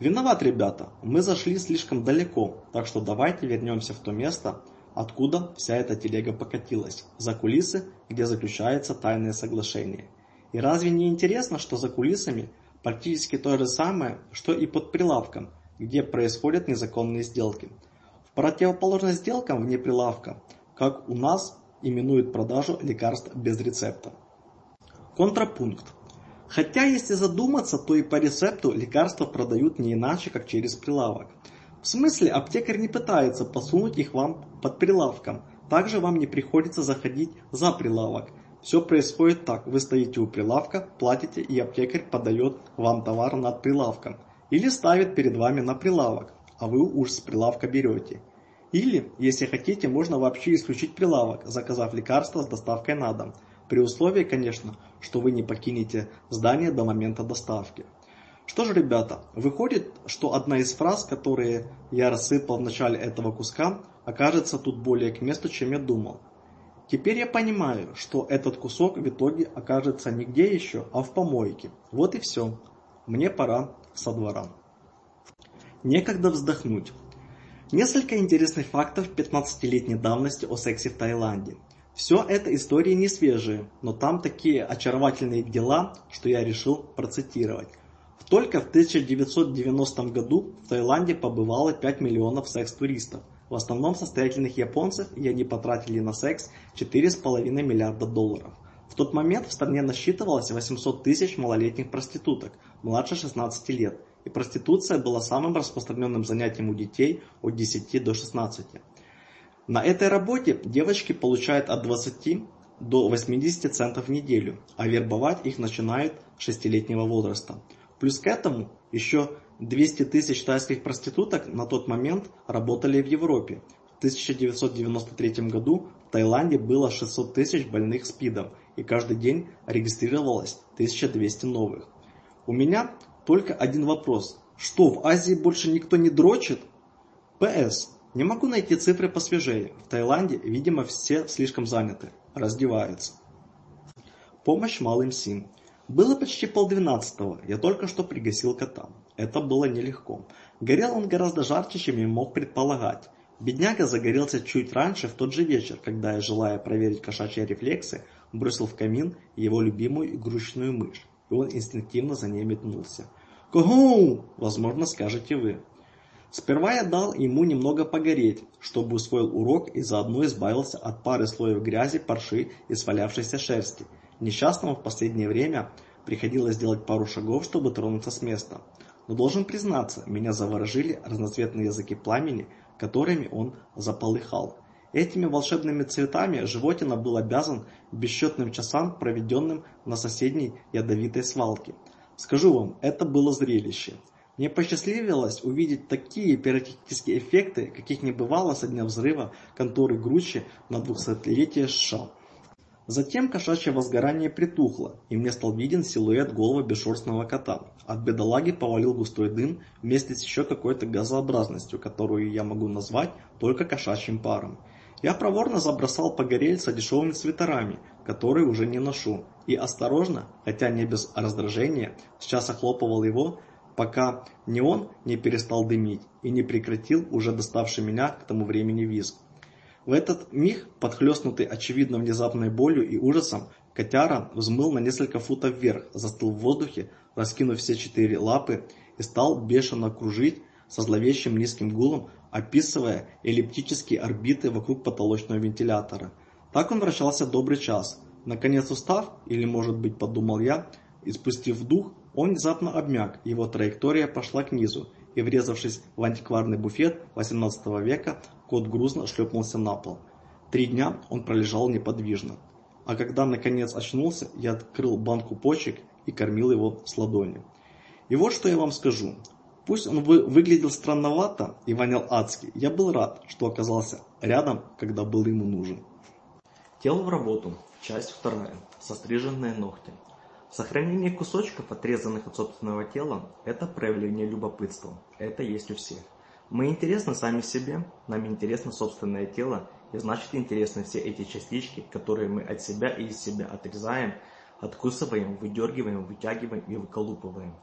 Виноват, ребята, мы зашли слишком далеко, так что давайте вернемся в то место, откуда вся эта телега покатилась, за кулисы, где заключается тайное соглашение. И разве не интересно, что за кулисами практически то же самое, что и под прилавком, где происходят незаконные сделки? В противоположность сделкам вне прилавка, как у нас именуют продажу лекарств без рецепта. Контрапункт. Хотя, если задуматься, то и по рецепту лекарства продают не иначе, как через прилавок. В смысле, аптекарь не пытается посунуть их вам под прилавком. Также вам не приходится заходить за прилавок. Все происходит так. Вы стоите у прилавка, платите, и аптекарь подает вам товар над прилавком. Или ставит перед вами на прилавок, а вы уж с прилавка берете. Или, если хотите, можно вообще исключить прилавок, заказав лекарства с доставкой на дом. При условии, конечно, что вы не покинете здание до момента доставки. Что же, ребята, выходит, что одна из фраз, которые я рассыпал в начале этого куска, окажется тут более к месту, чем я думал. Теперь я понимаю, что этот кусок в итоге окажется нигде еще, а в помойке. Вот и все. Мне пора со двора. Некогда вздохнуть. Несколько интересных фактов 15-летней давности о сексе в Таиланде. Все это истории не свежие, но там такие очаровательные дела, что я решил процитировать. Только в 1990 году в Таиланде побывало 5 миллионов секс-туристов – в основном состоятельных японцев и они потратили на секс 4,5 миллиарда долларов. В тот момент в стране насчитывалось 800 тысяч малолетних проституток, младше 16 лет, и проституция была самым распространенным занятием у детей от 10 до 16. На этой работе девочки получают от 20 до 80 центов в неделю, а вербовать их начинают с 6-летнего возраста. Плюс к этому еще 200 тысяч тайских проституток на тот момент работали в Европе. В 1993 году в Таиланде было 600 тысяч больных СПИДом, и каждый день регистрировалось 1200 новых. У меня только один вопрос. Что, в Азии больше никто не дрочит? П.С. Не могу найти цифры посвежее. В Таиланде, видимо, все слишком заняты. Раздеваются. Помощь малым син. Было почти полдвенадцатого, я только что пригасил кота. Это было нелегко. Горел он гораздо жарче, чем я мог предполагать. Бедняга загорелся чуть раньше, в тот же вечер, когда я, желая проверить кошачьи рефлексы, бросил в камин его любимую игрушечную мышь, и он инстинктивно за ней метнулся. «Кого?» – возможно, скажете вы. Сперва я дал ему немного погореть, чтобы усвоил урок и заодно избавился от пары слоев грязи, парши и свалявшейся шерсти – Несчастному в последнее время приходилось делать пару шагов, чтобы тронуться с места. Но должен признаться, меня заворожили разноцветные языки пламени, которыми он заполыхал. Этими волшебными цветами Животина был обязан бесчетным часам, проведенным на соседней ядовитой свалке. Скажу вам, это было зрелище. Мне посчастливилось увидеть такие пиротехнические эффекты, каких не бывало со дня взрыва конторы Гручи на двухсотлетие США. Затем кошачье возгорание притухло, и мне стал виден силуэт головы бесшерстного кота. От бедолаги повалил густой дым вместе с еще какой-то газообразностью, которую я могу назвать только кошачьим паром. Я проворно забросал погорельца дешевыми свитерами, которые уже не ношу, и осторожно, хотя не без раздражения, сейчас охлопывал его, пока не он не перестал дымить и не прекратил уже доставший меня к тому времени визг. В этот миг, подхлестнутый очевидно внезапной болью и ужасом, котяра взмыл на несколько футов вверх, застыл в воздухе, раскинув все четыре лапы и стал бешено кружить со зловещим низким гулом, описывая эллиптические орбиты вокруг потолочного вентилятора. Так он вращался добрый час. Наконец устав, или, может быть, подумал я, и спустив дух, он внезапно обмяк, его траектория пошла к низу, и, врезавшись в антикварный буфет XVIII века, Кот грузно шлепнулся на пол. Три дня он пролежал неподвижно. А когда наконец очнулся, я открыл банку почек и кормил его с ладони. И вот что я вам скажу. Пусть он вы, выглядел странновато и вонял адски, я был рад, что оказался рядом, когда был ему нужен.
Тело в работу. Часть вторая. Состриженные ногти. Сохранение кусочков, отрезанных от собственного тела, это проявление любопытства. Это есть у всех. Мы интересны сами себе, нам интересно собственное тело, и значит интересны все эти частички, которые мы от себя и из себя отрезаем, откусываем, выдергиваем, вытягиваем и выколупываем.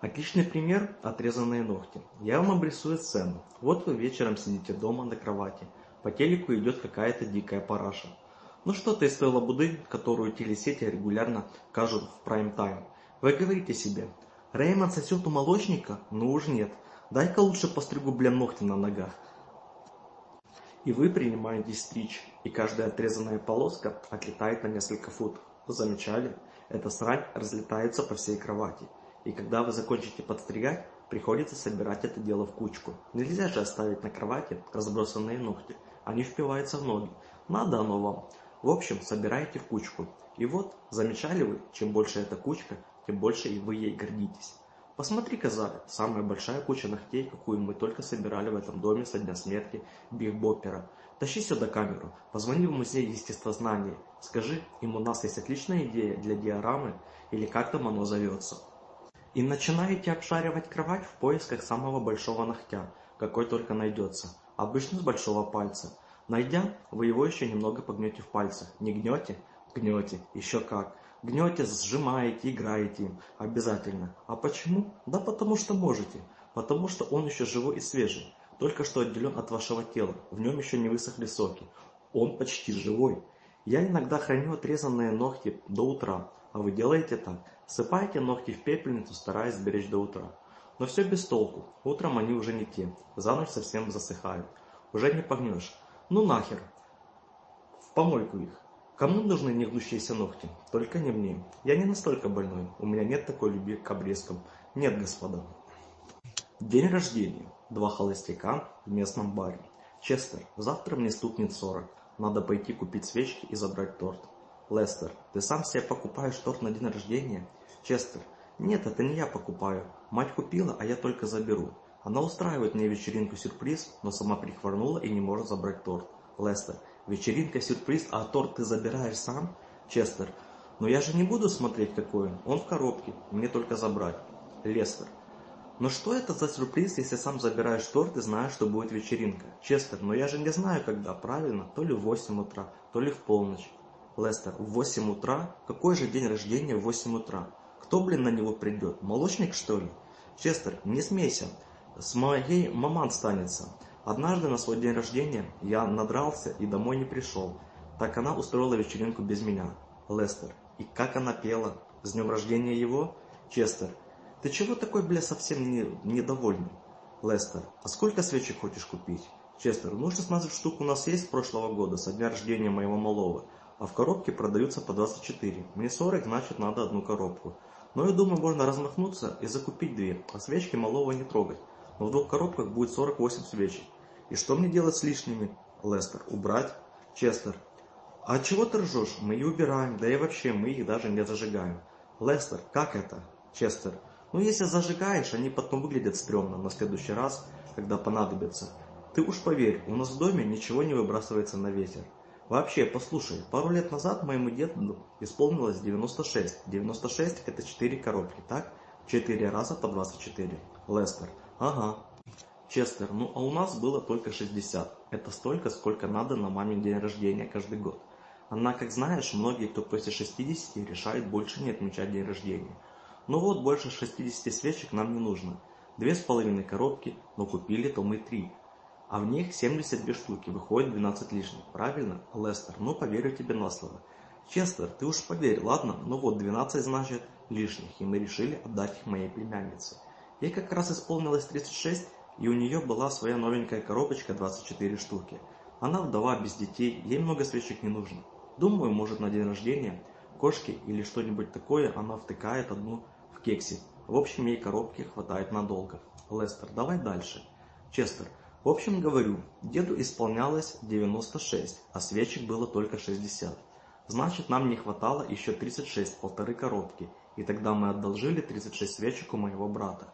Отличный пример – отрезанные ногти. Я вам обрисую сцену. Вот вы вечером сидите дома на кровати. По телеку идет какая-то дикая параша. Ну что-то из той лабуды, которую телесети регулярно кажут в прайм-тайм. Вы говорите себе, Рэймонд сосет у молочника? Ну уж нет – Дай-ка лучше постригу для ногти на ногах. И вы принимаете стричь, и каждая отрезанная полоска отлетает на несколько футов. Замечали? Эта срань разлетается по всей кровати. И когда вы закончите подстригать, приходится собирать это дело в кучку. Нельзя же оставить на кровати разбросанные ногти. Они впиваются в ноги. Надо оно вам. В общем, собираете в кучку. И вот, замечали вы, чем больше эта кучка, тем больше и вы ей гордитесь. Посмотри-ка самая большая куча ногтей, какую мы только собирали в этом доме со дня смерти Биг Боппера. Тащи сюда камеру, позвони в музей естествознания, скажи им у нас есть отличная идея для диорамы или как там оно зовется. И начинаете обшаривать кровать в поисках самого большого ногтя, какой только найдется, обычно с большого пальца. Найдя, вы его еще немного погнете в пальцах. Не гнете? Гнете. Еще как гнете, сжимаете, играете им обязательно. А почему? Да потому что можете. Потому что он еще живой и свежий. Только что отделен от вашего тела. В нем еще не высохли соки. Он почти живой. Я иногда храню отрезанные ногти до утра. А вы делаете так. Сыпаете ногти в пепельницу, стараясь сберечь до утра. Но все без толку. Утром они уже не те. За ночь совсем засыхают. Уже не погнешь. Ну нахер. В помойку их. Кому нужны негнущиеся ногти? Только не мне. Я не настолько больной. У меня нет такой любви к обрезкам. Нет, господа. День рождения. Два холостяка в местном баре. Честер, завтра мне стукнет 40. Надо пойти купить свечки и забрать торт. Лестер, ты сам себе покупаешь торт на день рождения? Честер, нет, это не я покупаю. Мать купила, а я только заберу. Она устраивает мне вечеринку-сюрприз, но сама прихворнула и не может забрать торт. Лестер, вечеринка сюрприз а торт ты забираешь сам честер но я же не буду смотреть какой он он в коробке мне только забрать лестер но что это за сюрприз, если сам забираешь торт и знаешь, что будет вечеринка? Честер, но я же не знаю, когда, правильно? То ли в 8 утра, то ли в полночь. Лестер, в 8 утра? Какой же день рождения в 8 утра? Кто, блин, на него придет? Молочник, что ли? Честер, не смейся. С моей маман станется. Однажды на свой день рождения я надрался и домой не пришел, так она устроила вечеринку без меня, Лестер. И как она пела. С днем рождения его, Честер. Ты чего такой, бля, совсем не, недовольный? Лестер. А сколько свечек хочешь купить? Честер. Ну, 16 штук у нас есть с прошлого года, со дня рождения моего малого. А в коробке продаются по 24. Мне 40, значит, надо одну коробку. Но я думаю, можно размахнуться и закупить две, а свечки малого не трогать. Но в двух коробках будет 48 свечек. И что мне делать с лишними? Лестер. Убрать? Честер. А чего ты ржешь? Мы и убираем, да и вообще мы их даже не зажигаем. Лестер. Как это? Честер. Ну если зажигаешь, они потом выглядят стрёмно на следующий раз, когда понадобится. Ты уж поверь, у нас в доме ничего не выбрасывается на ветер. Вообще, послушай, пару лет назад моему деду исполнилось 96. 96 это 4 коробки, так? 4 раза по 24. Лестер. Ага, Честер, ну а у нас было только 60. Это столько, сколько надо на мамин день рождения каждый год. Она, как знаешь, многие, кто после 60, решает больше не отмечать день рождения. Ну вот, больше 60 свечек нам не нужно. Две с половиной коробки, но купили то мы три. А в них 72 штуки, выходит 12 лишних. Правильно, Лестер? Ну, поверю тебе на слово. Честер, ты уж поверь, ладно? Ну вот, 12, значит, лишних, и мы решили отдать их моей племяннице. Ей как раз исполнилось 36, и у нее была своя новенькая коробочка 24 штуки. Она вдова без детей, ей много свечек не нужно. Думаю, может, на день рождения кошки или что-нибудь такое она втыкает одну в кексе. В общем, ей коробки хватает надолго. Лестер, давай дальше. Честер, в общем, говорю, деду исполнялось 96, а свечек было только 60. Значит, нам не хватало еще 36, полторы коробки, и тогда мы одолжили 36 свечек у моего брата.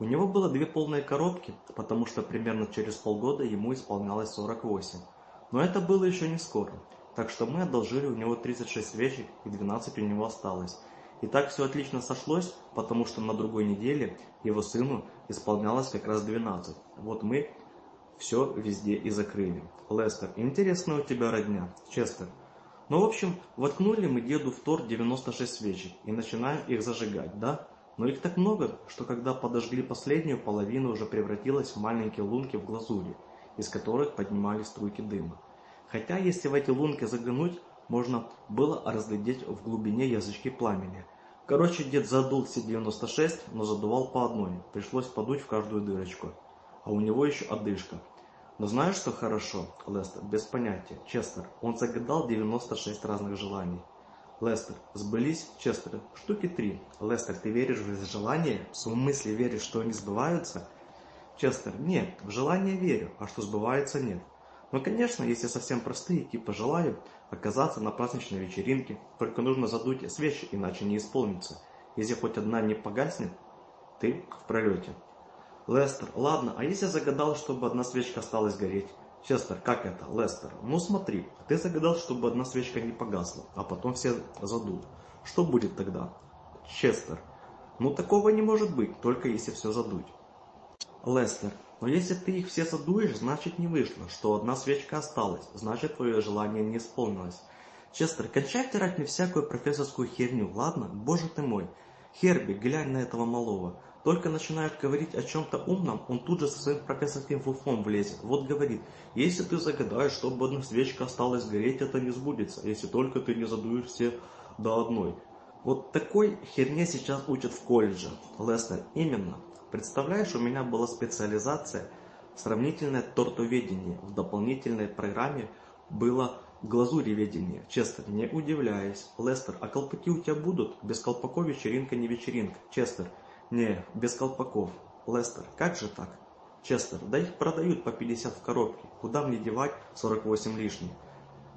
У него было две полные коробки, потому что примерно через полгода ему исполнялось 48. Но это было еще не скоро, так что мы одолжили у него 36 свечек и 12 у него осталось. И так все отлично сошлось, потому что на другой неделе его сыну исполнялось как раз 12. Вот мы все везде и закрыли. Лестер, интересная у тебя родня. Честер. Ну, в общем, воткнули мы деду в торт 96 свечек и начинаем их зажигать, да? Но их так много, что когда подожгли последнюю, половина уже превратилась в маленькие лунки в глазури, из которых поднимались струйки дыма. Хотя, если в эти лунки заглянуть, можно было разглядеть в глубине язычки пламени. Короче, дед задул все 96, но задувал по одной, пришлось подуть в каждую дырочку. А у него еще одышка. Но знаешь, что хорошо, Лестер, без понятия, Честер, он загадал 96 разных желаний. Лестер. Сбылись Честеры. Штуки три. Лестер, ты веришь в желания? В смысле веришь, что они сбываются? Честер. Нет, в желания верю, а что сбывается, нет. Но, конечно, если совсем простые, типа желаю оказаться на праздничной вечеринке, только нужно задуть свечи, иначе не исполнится. Если хоть одна не погаснет, ты в пролете. Лестер, ладно, а если загадал, чтобы одна свечка осталась гореть? Честер, как это, Лестер? Ну смотри, ты загадал, чтобы одна свечка не погасла, а потом все задут. Что будет тогда? Честер, ну такого не может быть, только если все задуть. Лестер, но если ты их все задуешь, значит не вышло, что одна свечка осталась, значит твое желание не исполнилось. Честер, кончай втирать мне всякую профессорскую херню, ладно? Боже ты мой. Херби, глянь на этого малого. Только начинают говорить о чем-то умном, он тут же со своим профессорским фуфлом влезет. Вот говорит, если ты загадаешь, чтобы одна свечка осталась гореть, это не сбудется, если только ты не задуешь все до одной. Вот такой херне сейчас учат в колледже. Лестер, именно. Представляешь, у меня была специализация сравнительное тортоведение. В дополнительной программе было глазуреведение. Честер, не удивляясь. Лестер, а колпаки у тебя будут? Без колпаков вечеринка не вечеринка. Честер, не, без колпаков. Лестер, как же так? Честер, да их продают по 50 в коробке. Куда мне девать 48 лишних?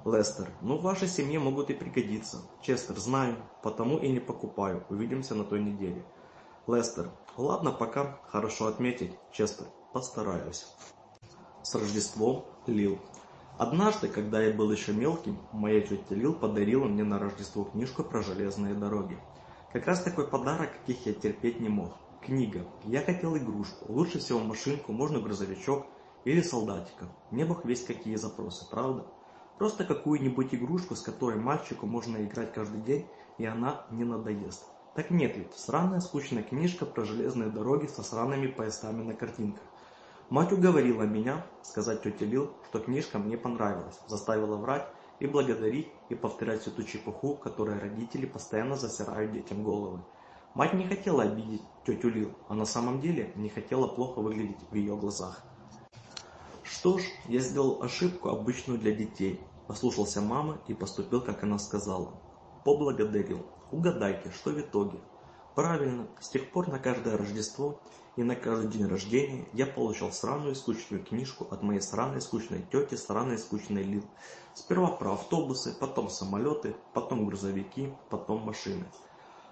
Лестер, ну в вашей семье могут и пригодиться. Честер, знаю, потому и не покупаю. Увидимся на той неделе. Лестер, ладно, пока. Хорошо отметить. Честер, постараюсь. С Рождеством, Лил. Однажды, когда я был еще мелким, моя тетя Лил подарила мне на Рождество книжку про железные дороги. Как раз такой подарок, каких я терпеть не мог. Книга. Я хотел игрушку. Лучше всего машинку, можно грузовичок или солдатика. В небах весь какие запросы, правда? Просто какую-нибудь игрушку, с которой мальчику можно играть каждый день, и она не надоест. Так нет ведь, сраная скучная книжка про железные дороги со сраными поездами на картинках. Мать уговорила меня сказать тете Лил, что книжка мне понравилась, заставила врать, и благодарить и повторять ту чепуху, которой родители постоянно засирают детям головы. Мать не хотела обидеть тетю Лил, а на самом деле не хотела плохо выглядеть в ее глазах. Что ж, я сделал ошибку, обычную для детей. Послушался мамы и поступил, как она сказала. Поблагодарил. Угадайте, что в итоге? Правильно, с тех пор на каждое Рождество и на каждый день рождения я получал сраную скучную книжку от моей сраной скучной тети, сраной скучной Лил. Сперва про автобусы, потом самолеты, потом грузовики, потом машины.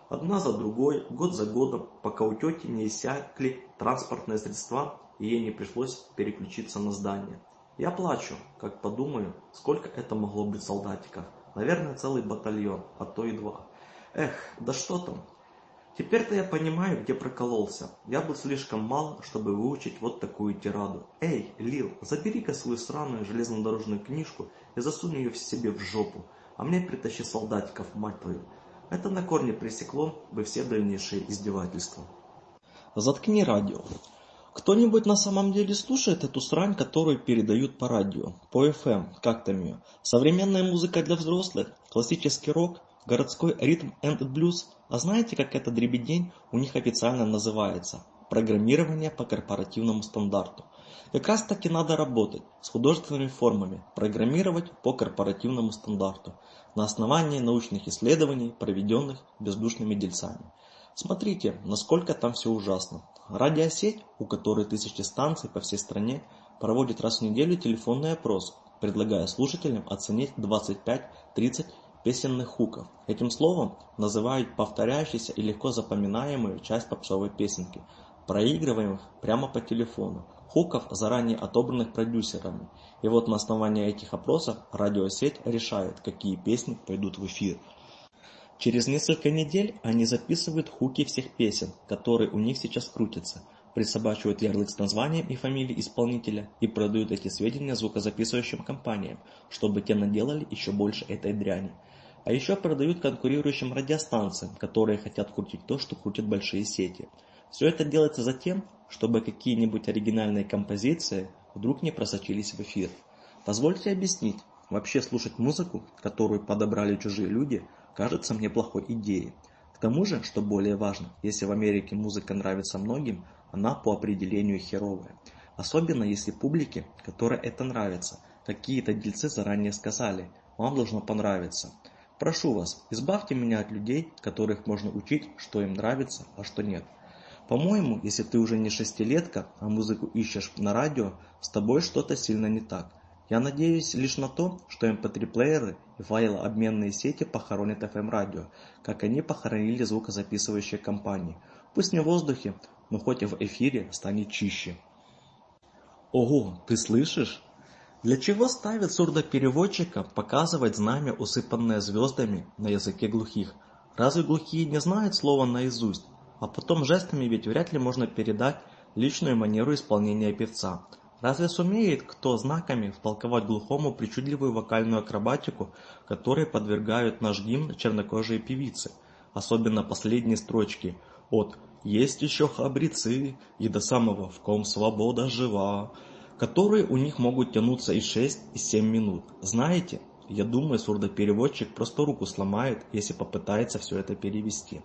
Одна за другой, год за годом, пока у тети не иссякли транспортные средства, и ей не пришлось переключиться на здание. Я плачу, как подумаю, сколько это могло быть солдатиков. Наверное, целый батальон, а то и два. Эх, да что там, Теперь-то я понимаю, где прокололся. Я был слишком мал, чтобы выучить вот такую тираду. Эй, Лил, забери-ка свою сраную железнодорожную книжку и засунь ее в себе в жопу, а мне притащи солдатиков, мать твою. Это на корне пресекло бы все дальнейшие издевательства.
Заткни радио. Кто-нибудь на самом деле слушает эту срань, которую передают по радио, по FM, эм, как там ее? Современная музыка для взрослых, классический рок, городской ритм and блюз, а знаете, как этот дребедень у них официально называется? Программирование по корпоративному стандарту. Как раз таки надо работать с художественными формами, программировать по корпоративному стандарту на основании научных исследований, проведенных бездушными дельцами. Смотрите, насколько там все ужасно. Радиосеть, у которой тысячи станций по всей стране, проводит раз в неделю телефонный опрос, предлагая слушателям оценить 25, 30 песенных хуков. Этим словом называют повторяющуюся и легко запоминаемую часть попсовой песенки, проигрываемых прямо по телефону, хуков, заранее отобранных продюсерами. И вот на основании этих опросов радиосеть решает, какие песни пойдут в эфир. Через несколько недель они записывают хуки всех песен, которые у них сейчас крутятся, присобачивают ярлык с названием и фамилией исполнителя и продают эти сведения звукозаписывающим компаниям, чтобы те наделали еще больше этой дряни. А еще продают конкурирующим радиостанциям, которые хотят крутить то, что крутят большие сети. Все это делается за тем, чтобы какие-нибудь оригинальные композиции вдруг не просочились в эфир. Позвольте объяснить, вообще слушать музыку, которую подобрали чужие люди, кажется мне плохой идеей. К тому же, что более важно, если в Америке музыка нравится многим, она по определению херовая. Особенно если публике, которой это нравится, какие-то дельцы заранее сказали, вам должно понравиться – Прошу вас, избавьте меня от людей, которых можно учить, что им нравится, а что нет. По-моему, если ты уже не шестилетка, а музыку ищешь на радио, с тобой что-то сильно не так. Я надеюсь лишь на то, что эм MP3-плееры и файлообменные сети похоронят FM-радио, эм как они похоронили звукозаписывающие компании. Пусть не в воздухе, но хоть и в эфире станет чище. Ого, ты слышишь? Для чего ставят сурдопереводчика показывать знамя, усыпанное звездами на языке глухих? Разве глухие не знают слова наизусть? А потом жестами ведь вряд ли можно передать личную манеру исполнения певца. Разве сумеет кто знаками втолковать глухому причудливую вокальную акробатику, которой подвергают наш гимн чернокожие певицы? Особенно последние строчки от «Есть еще хабрицы» и до самого «В ком свобода жива», которые у них могут тянуться и 6, и 7 минут. Знаете, я думаю, сурдопереводчик просто руку сломает, если попытается все это перевести.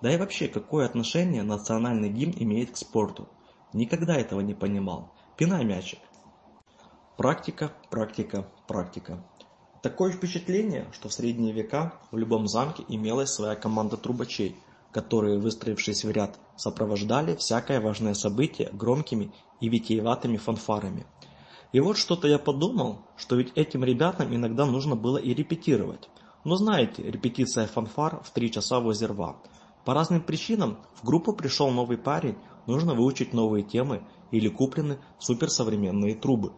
Да и вообще, какое отношение национальный гимн имеет к спорту? Никогда этого не понимал. Пинай мячик. Практика, практика, практика. Такое впечатление, что в средние века в любом замке имелась своя команда трубачей – которые, выстроившись в ряд, сопровождали всякое важное событие громкими и витиеватыми фанфарами. И вот что-то я подумал, что ведь этим ребятам иногда нужно было и репетировать. Но знаете, репетиция фанфар в три часа возле рва. По разным причинам в группу пришел новый парень, нужно выучить новые темы или куплены суперсовременные трубы.